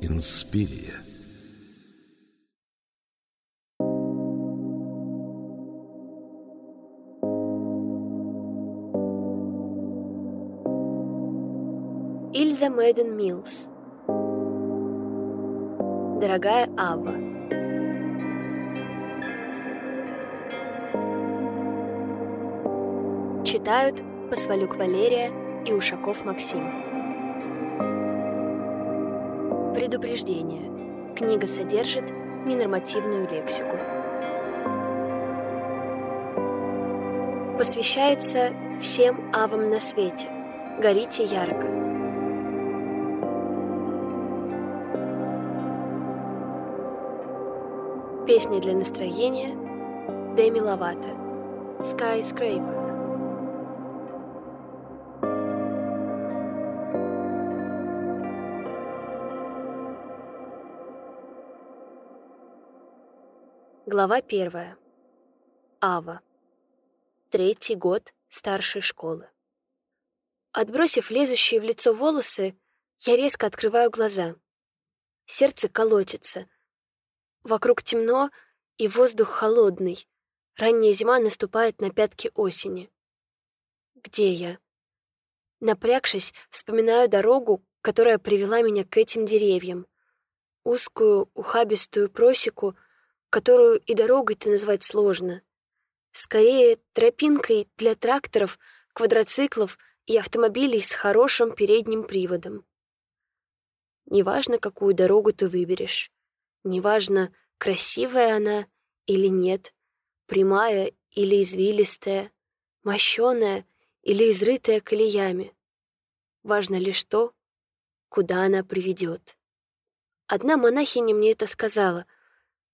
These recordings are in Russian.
Инспирия. Ильза Мэйден Милс Дорогая Ава Читают Посвалюк Валерия и Ушаков Максим Предупреждение. Книга содержит ненормативную лексику. Посвящается всем авам на свете. Горите ярко. Песни для настроения Дэми Ловато Skyscraper Глава первая. Ава. Третий год старшей школы. Отбросив лезущие в лицо волосы, я резко открываю глаза. Сердце колотится. Вокруг темно, и воздух холодный. Ранняя зима наступает на пятки осени. Где я? Напрягшись, вспоминаю дорогу, которая привела меня к этим деревьям. Узкую, ухабистую просеку, которую и дорогой-то назвать сложно. Скорее, тропинкой для тракторов, квадроциклов и автомобилей с хорошим передним приводом. Неважно, какую дорогу ты выберешь. Неважно, красивая она или нет, прямая или извилистая, мощеная или изрытая колеями. Важно лишь то, куда она приведет. Одна монахиня мне это сказала,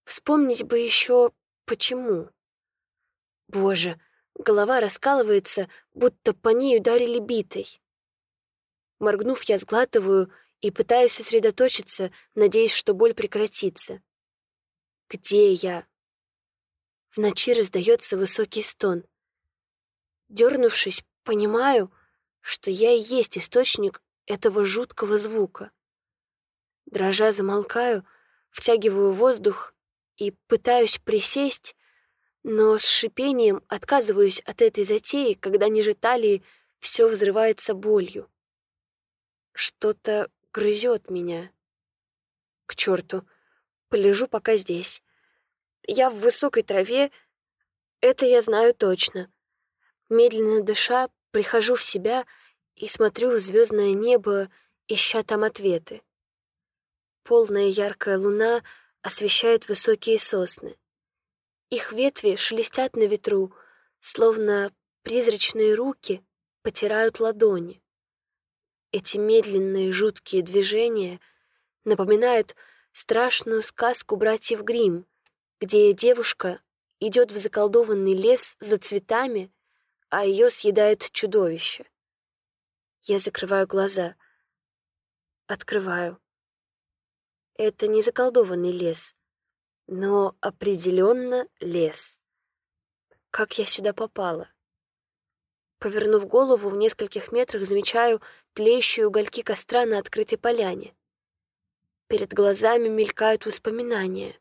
Вспомнить бы еще почему. Боже, голова раскалывается, будто по ней ударили битой. Моргнув, я сглатываю и пытаюсь сосредоточиться, надеясь, что боль прекратится. Где я? В ночи раздается высокий стон. Дернувшись, понимаю, что я и есть источник этого жуткого звука. Дрожа замолкаю, втягиваю воздух и пытаюсь присесть, но с шипением отказываюсь от этой затеи, когда ниже талии все взрывается болью. Что-то грызет меня. К черту, полежу пока здесь. Я в высокой траве, это я знаю точно. Медленно дыша, прихожу в себя и смотрю в звездное небо, ища там ответы. Полная яркая луна — освещают высокие сосны. Их ветви шелестят на ветру, словно призрачные руки потирают ладони. Эти медленные жуткие движения напоминают страшную сказку братьев Гримм, где девушка идет в заколдованный лес за цветами, а ее съедает чудовище. Я закрываю глаза. Открываю. Это не заколдованный лес, но определенно лес. Как я сюда попала? Повернув голову, в нескольких метрах замечаю тлеющие угольки костра на открытой поляне. Перед глазами мелькают воспоминания.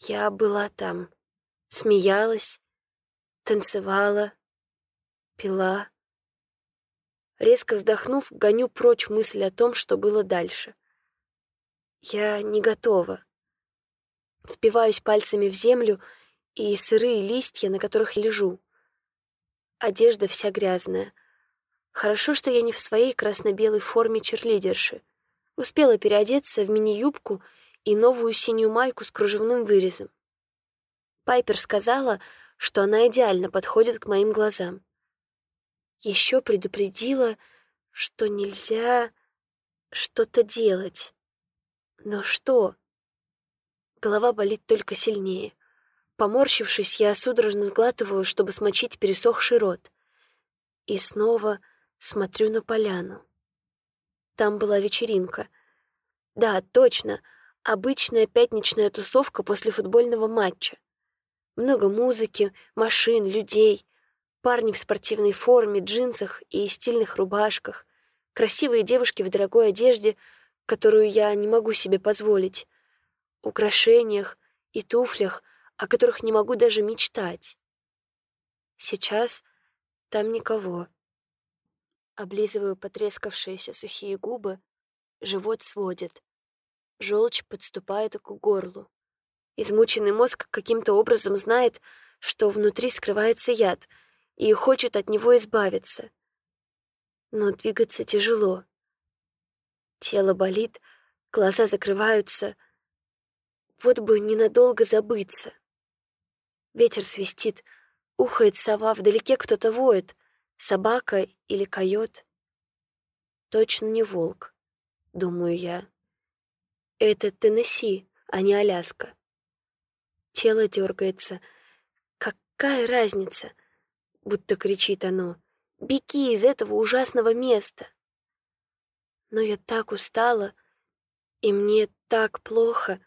Я была там, смеялась, танцевала, пила. Резко вздохнув, гоню прочь мысль о том, что было дальше. Я не готова. Впиваюсь пальцами в землю и сырые листья, на которых лежу. Одежда вся грязная. Хорошо, что я не в своей красно-белой форме черлидерши. Успела переодеться в мини-юбку и новую синюю майку с кружевным вырезом. Пайпер сказала, что она идеально подходит к моим глазам. Еще предупредила, что нельзя что-то делать. Но что? Голова болит только сильнее. Поморщившись, я судорожно сглатываю, чтобы смочить пересохший рот. И снова смотрю на поляну. Там была вечеринка. Да, точно, обычная пятничная тусовка после футбольного матча. Много музыки, машин, людей. Парни в спортивной форме, джинсах и стильных рубашках, красивые девушки в дорогой одежде, которую я не могу себе позволить, украшениях и туфлях, о которых не могу даже мечтать. Сейчас там никого. Облизываю потрескавшиеся сухие губы, живот сводит. Желчь подступает к горлу. Измученный мозг каким-то образом знает, что внутри скрывается яд, и хочет от него избавиться. Но двигаться тяжело. Тело болит, глаза закрываются. Вот бы ненадолго забыться. Ветер свистит, ухает сова, вдалеке кто-то воет, собака или койот. Точно не волк, думаю я. Это Теннесси, а не Аляска. Тело дергается. Какая разница? Будто кричит оно. Беги из этого ужасного места. Но я так устала, и мне так плохо.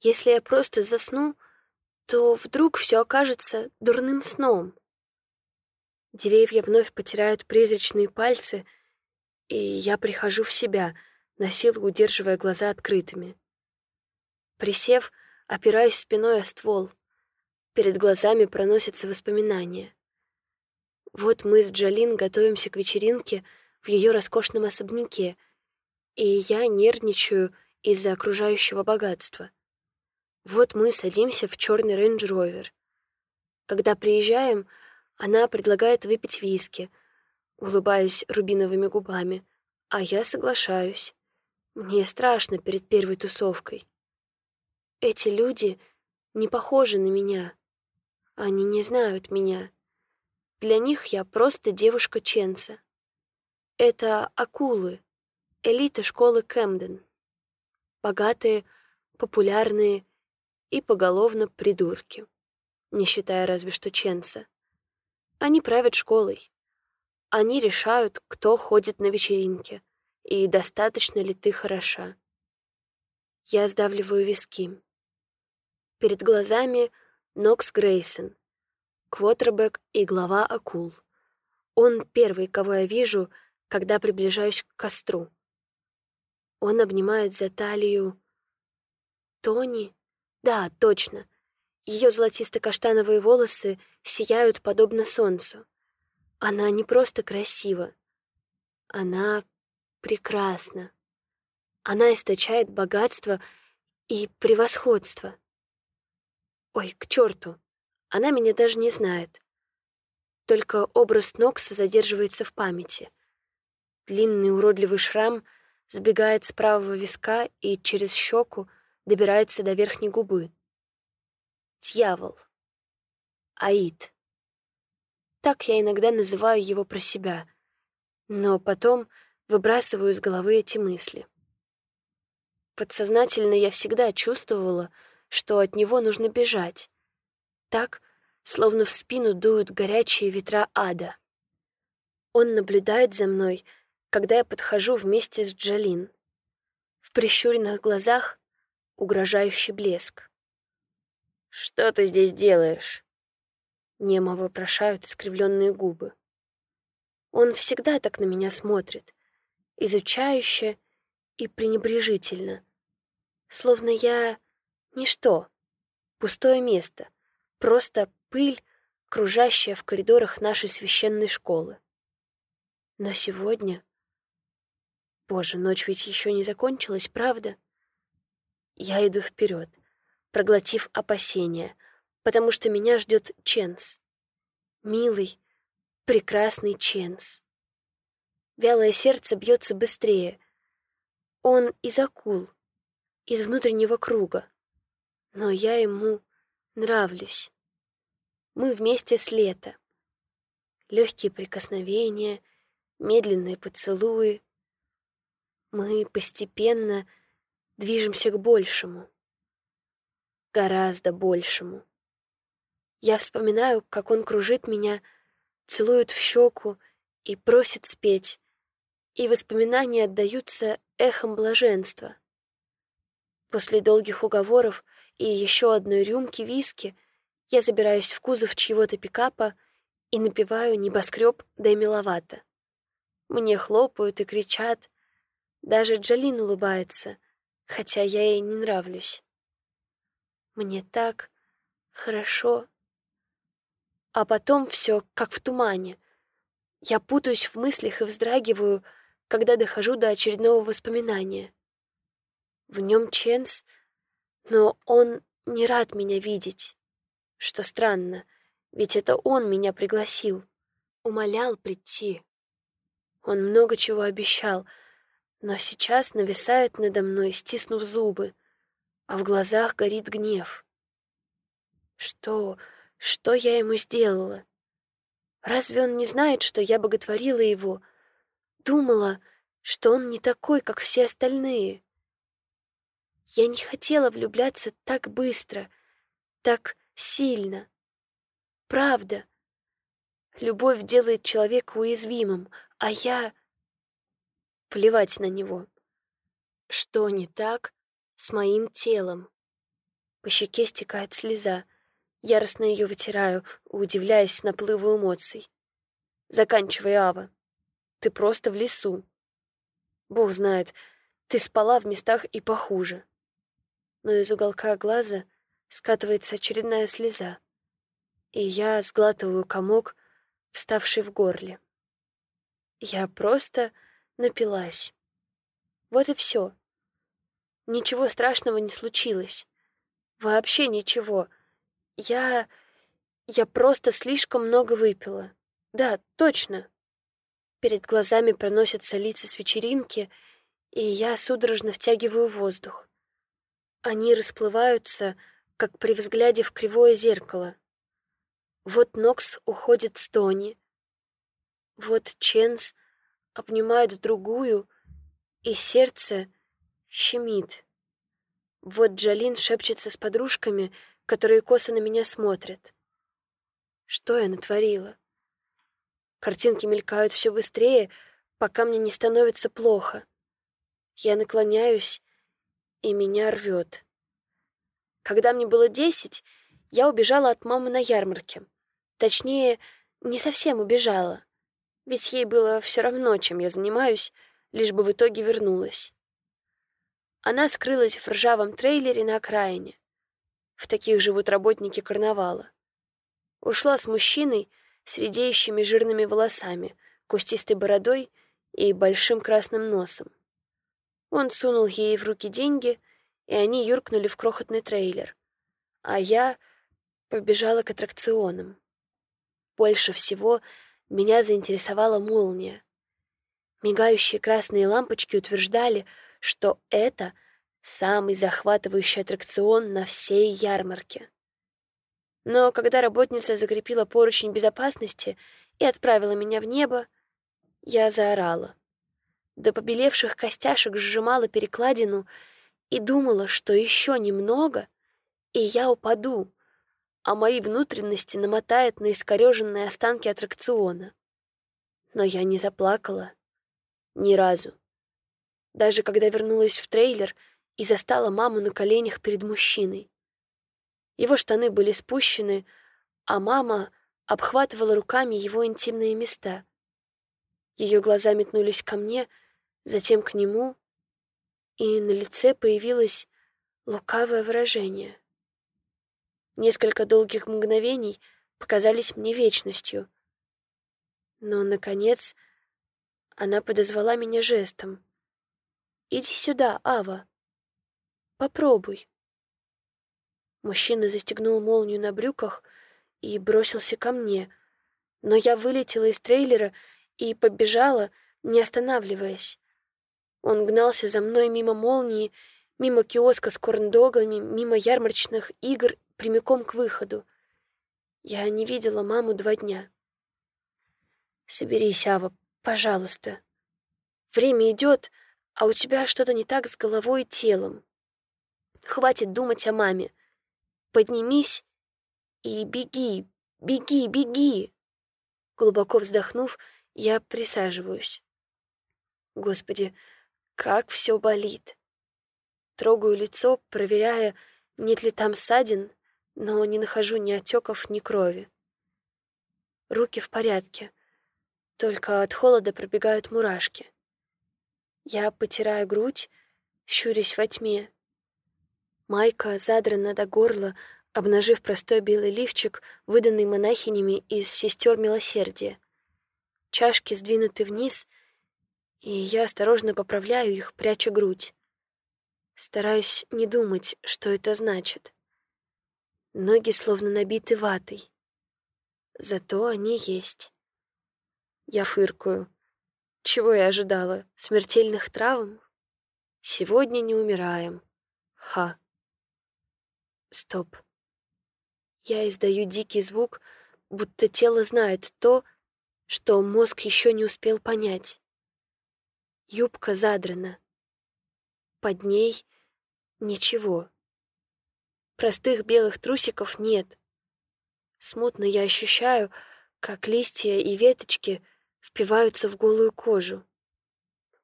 Если я просто засну, то вдруг все окажется дурным сном. Деревья вновь потирают призрачные пальцы, и я прихожу в себя, насилу удерживая глаза открытыми. Присев, опираюсь спиной о ствол. Перед глазами проносятся воспоминания. Вот мы с Джалин готовимся к вечеринке в ее роскошном особняке, и я нервничаю из-за окружающего богатства. Вот мы садимся в черный рейндж-ровер. Когда приезжаем, она предлагает выпить виски, улыбаясь рубиновыми губами, а я соглашаюсь. Мне страшно перед первой тусовкой. Эти люди не похожи на меня. Они не знают меня. Для них я просто девушка Ченса. Это акулы, элита школы Кэмден. Богатые, популярные и поголовно придурки, не считая разве что Ченса. Они правят школой. Они решают, кто ходит на вечеринки и достаточно ли ты хороша. Я сдавливаю виски. Перед глазами Нокс Грейсон, квотербек и глава акул. Он первый, кого я вижу, когда приближаюсь к костру. Он обнимает за талию... Тони? Да, точно. Ее золотисто-каштановые волосы сияют подобно солнцу. Она не просто красива. Она прекрасна. Она источает богатство и превосходство. Ой, к черту, она меня даже не знает. Только образ Нокса задерживается в памяти. Длинный уродливый шрам сбегает с правого виска и через щеку добирается до верхней губы. Дьявол. Аид. Так я иногда называю его про себя, но потом выбрасываю из головы эти мысли. Подсознательно я всегда чувствовала, что от него нужно бежать. Так, словно в спину дуют горячие ветра ада. Он наблюдает за мной, когда я подхожу вместе с Джалин. В прищуренных глазах угрожающий блеск. «Что ты здесь делаешь?» Немо вопрошают искривленные губы. Он всегда так на меня смотрит, изучающе и пренебрежительно, словно я Ничто. Пустое место. Просто пыль, кружащая в коридорах нашей священной школы. Но сегодня... Боже, ночь ведь еще не закончилась, правда? Я иду вперед, проглотив опасения, потому что меня ждет Ченс. Милый, прекрасный Ченс. Вялое сердце бьется быстрее. Он из акул, из внутреннего круга но я ему нравлюсь. Мы вместе с лета. Легкие прикосновения, медленные поцелуи. Мы постепенно движемся к большему. Гораздо большему. Я вспоминаю, как он кружит меня, целует в щеку и просит спеть, и воспоминания отдаются эхом блаженства. После долгих уговоров и еще одной рюмки виски я забираюсь в кузов чьего-то пикапа и напеваю небоскреб да миловато. Мне хлопают и кричат. Даже Джалин улыбается, хотя я ей не нравлюсь. Мне так хорошо. А потом все как в тумане. Я путаюсь в мыслях и вздрагиваю, когда дохожу до очередного воспоминания. В нем Ченс, но он не рад меня видеть. Что странно, ведь это он меня пригласил, умолял прийти. Он много чего обещал, но сейчас нависает надо мной, стиснув зубы, а в глазах горит гнев. Что, что я ему сделала? Разве он не знает, что я боготворила его? Думала, что он не такой, как все остальные. Я не хотела влюбляться так быстро, так сильно. Правда. Любовь делает человека уязвимым, а я... Плевать на него. Что не так с моим телом? По щеке стекает слеза. Яростно ее вытираю, удивляясь наплыву эмоций. Заканчивай, Ава. Ты просто в лесу. Бог знает, ты спала в местах и похуже. Но из уголка глаза скатывается очередная слеза, и я сглатываю комок, вставший в горле. Я просто напилась. Вот и все. Ничего страшного не случилось. Вообще ничего. Я... Я просто слишком много выпила. Да, точно. Перед глазами проносятся лица с вечеринки, и я судорожно втягиваю воздух. Они расплываются, как при взгляде в кривое зеркало. Вот Нокс уходит с Тони, вот Ченс обнимает другую, и сердце щемит. Вот Джалин шепчется с подружками, которые косо на меня смотрят. Что я натворила? Картинки мелькают все быстрее, пока мне не становится плохо. Я наклоняюсь, и меня рвет. Когда мне было десять, я убежала от мамы на ярмарке. Точнее, не совсем убежала ведь ей было все равно, чем я занимаюсь, лишь бы в итоге вернулась. Она скрылась в ржавом трейлере на окраине. В таких живут работники карнавала. Ушла с мужчиной с редеющими жирными волосами, кустистой бородой и большим красным носом. Он сунул ей в руки деньги, и они юркнули в крохотный трейлер. А я побежала к аттракционам. Больше всего меня заинтересовала молния. Мигающие красные лампочки утверждали, что это самый захватывающий аттракцион на всей ярмарке. Но когда работница закрепила поручень безопасности и отправила меня в небо, я заорала. До побелевших костяшек сжимала перекладину и думала, что еще немного, и я упаду, а мои внутренности намотает на искореженные останки аттракциона. Но я не заплакала. Ни разу. Даже когда вернулась в трейлер и застала маму на коленях перед мужчиной. Его штаны были спущены, а мама обхватывала руками его интимные места. Ее глаза метнулись ко мне, затем к нему, и на лице появилось лукавое выражение. Несколько долгих мгновений показались мне вечностью. Но, наконец, она подозвала меня жестом. «Иди сюда, Ава. Попробуй». Мужчина застегнул молнию на брюках и бросился ко мне, но я вылетела из трейлера и побежала, не останавливаясь. Он гнался за мной мимо молнии, мимо киоска с корндогами, мимо ярмарочных игр прямиком к выходу. Я не видела маму два дня. Соберись, Ава, пожалуйста. Время идет, а у тебя что-то не так с головой и телом. Хватит думать о маме. Поднимись и беги, беги, беги. Глубоко вздохнув, я присаживаюсь. Господи, как все болит. Трогаю лицо, проверяя, нет ли там ссадин, но не нахожу ни отеков, ни крови. Руки в порядке, только от холода пробегают мурашки. Я потираю грудь, щурясь во тьме. Майка задрана до горла, обнажив простой белый лифчик, выданный монахинями из сестер милосердия. Чашки сдвинуты вниз, и я осторожно поправляю их, пряча грудь. Стараюсь не думать, что это значит. Ноги словно набиты ватой. Зато они есть. Я фыркаю. Чего я ожидала? Смертельных травм? Сегодня не умираем. Ха. Стоп. Я издаю дикий звук, будто тело знает то, что мозг еще не успел понять. Юбка задрана. Под ней ничего. Простых белых трусиков нет. Смутно я ощущаю, как листья и веточки впиваются в голую кожу.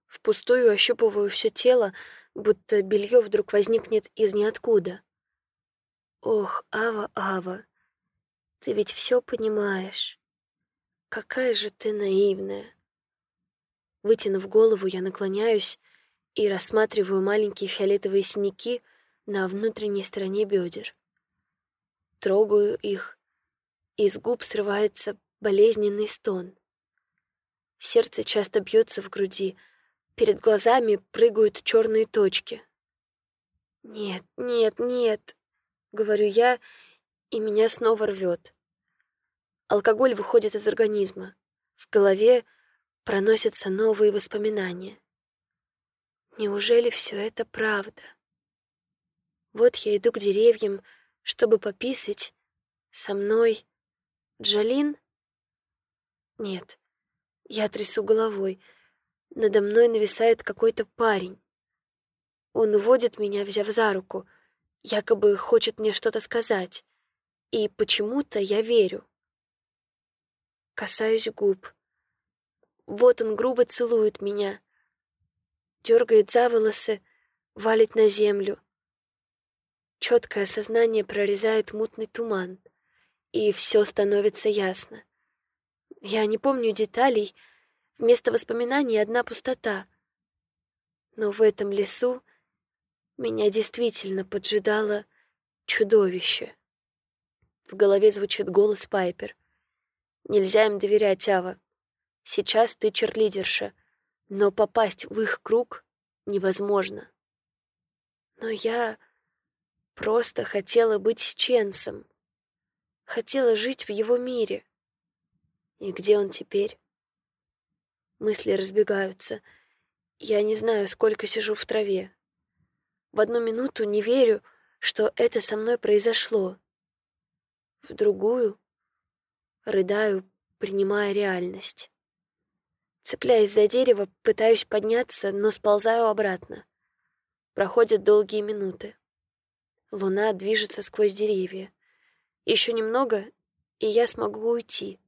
Впустую ощупываю все тело, будто белье вдруг возникнет из ниоткуда. Ох, Ава, Ава, ты ведь все понимаешь. Какая же ты наивная. Вытянув голову, я наклоняюсь и рассматриваю маленькие фиолетовые синяки на внутренней стороне бедер. Трогаю их, и с губ срывается болезненный стон. Сердце часто бьется в груди, перед глазами прыгают черные точки. Нет, нет, нет, говорю я, и меня снова рвет. Алкоголь выходит из организма. В голове проносятся новые воспоминания. Неужели все это правда? Вот я иду к деревьям, чтобы пописать. Со мной Джалин? Нет. Я трясу головой. Надо мной нависает какой-то парень. Он уводит меня, взяв за руку — якобы хочет мне что-то сказать, и почему-то я верю. Касаюсь губ. Вот он грубо целует меня, дергает за волосы, валит на землю. Четкое сознание прорезает мутный туман, и все становится ясно. Я не помню деталей, вместо воспоминаний одна пустота. Но в этом лесу меня действительно поджидало чудовище. В голове звучит голос Пайпер. Нельзя им доверять, Ава. Сейчас ты черлидерша, но попасть в их круг невозможно. Но я просто хотела быть с Ченсом. Хотела жить в его мире. И где он теперь? Мысли разбегаются. Я не знаю, сколько сижу в траве. В одну минуту не верю, что это со мной произошло. В другую рыдаю, принимая реальность. Цепляясь за дерево, пытаюсь подняться, но сползаю обратно. Проходят долгие минуты. Луна движется сквозь деревья. Еще немного, и я смогу уйти.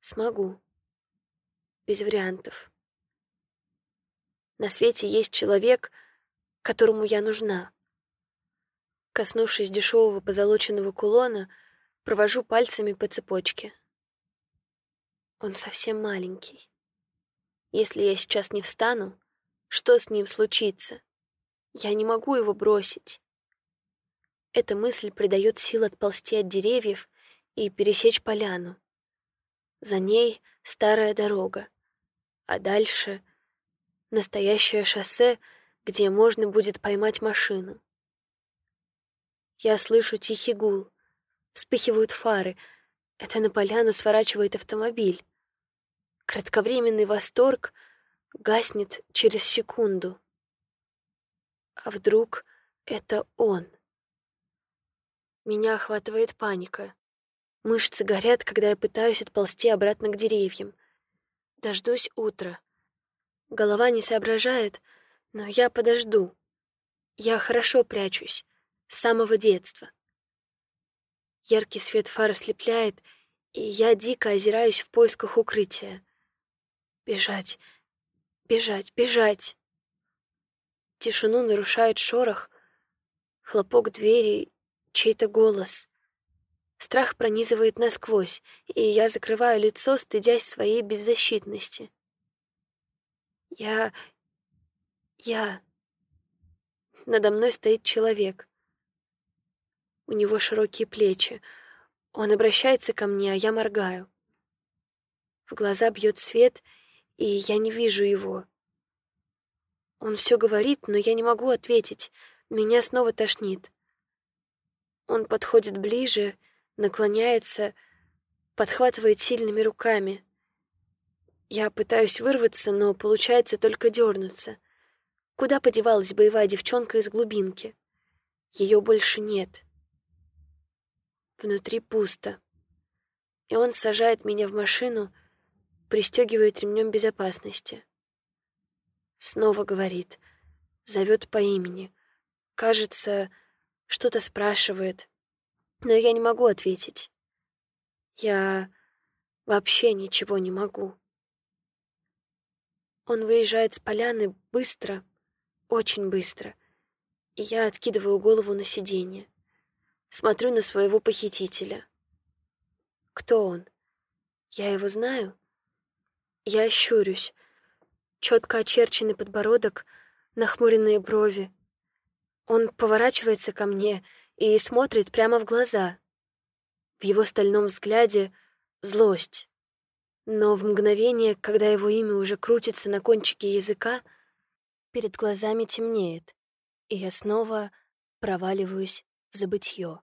Смогу. Без вариантов. На свете есть человек, которому я нужна. Коснувшись дешевого позолоченного кулона, провожу пальцами по цепочке. Он совсем маленький. Если я сейчас не встану, что с ним случится? Я не могу его бросить. Эта мысль придает сил отползти от деревьев и пересечь поляну. За ней старая дорога, а дальше настоящее шоссе — где можно будет поймать машину. Я слышу тихий гул. Вспыхивают фары. Это на поляну сворачивает автомобиль. Кратковременный восторг гаснет через секунду. А вдруг это он? Меня охватывает паника. Мышцы горят, когда я пытаюсь отползти обратно к деревьям. Дождусь утра. Голова не соображает — но я подожду. Я хорошо прячусь. С самого детства. Яркий свет фар ослепляет, и я дико озираюсь в поисках укрытия. Бежать, бежать, бежать. Тишину нарушает шорох, хлопок двери, чей-то голос. Страх пронизывает насквозь, и я закрываю лицо, стыдясь своей беззащитности. Я... я... Надо мной стоит человек. У него широкие плечи. Он обращается ко мне, а я моргаю. В глаза бьет свет, и я не вижу его. Он все говорит, но я не могу ответить. Меня снова тошнит. Он подходит ближе, наклоняется, подхватывает сильными руками. Я пытаюсь вырваться, но получается только дернуться. Куда подевалась боевая девчонка из глубинки? Ее больше нет. Внутри пусто. И он сажает меня в машину, пристегивает ремнем безопасности. Снова говорит, зовет по имени. Кажется, что-то спрашивает, но я не могу ответить. Я вообще ничего не могу. Он выезжает с поляны быстро, очень быстро, и я откидываю голову на сиденье. Смотрю на своего похитителя. Кто он? Я его знаю? Я щурюсь, четко очерченный подбородок, нахмуренные брови. Он поворачивается ко мне и смотрит прямо в глаза. В его стальном взгляде злость. Но в мгновение, когда его имя уже крутится на кончике языка, перед глазами темнеет, и я снова проваливаюсь в забытье.